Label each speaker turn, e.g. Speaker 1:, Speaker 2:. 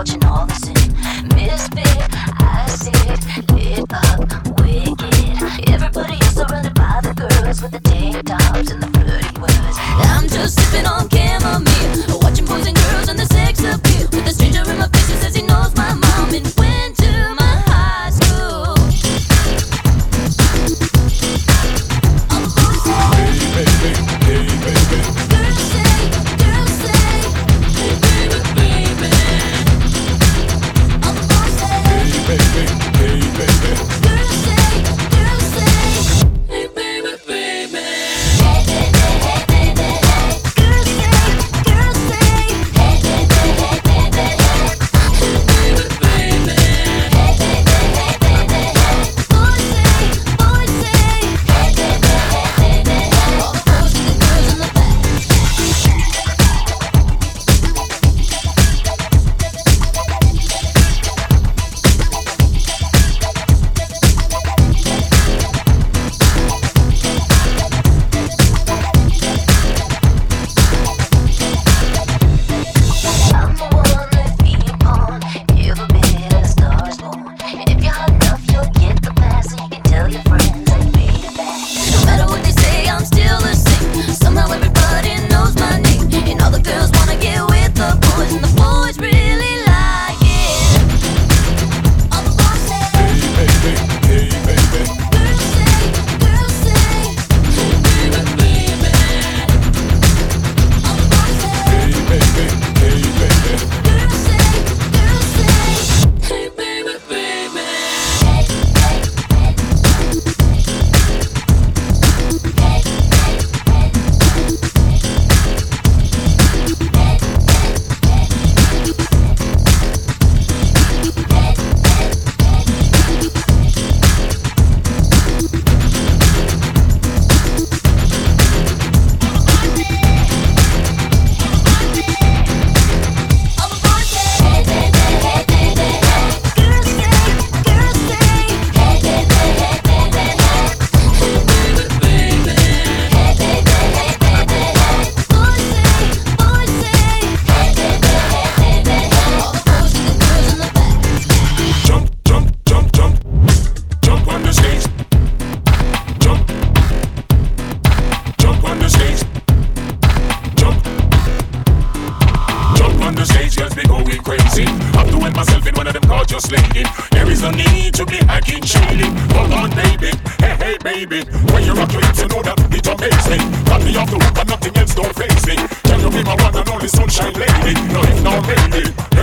Speaker 1: watching all the sin. Misfit, I see it. When you rock your hips, you know that it amazing. Got me off the hook, and nothing else don't face me. Tell you be my one and only sunshine lady. No, if not, baby. Hey, baby.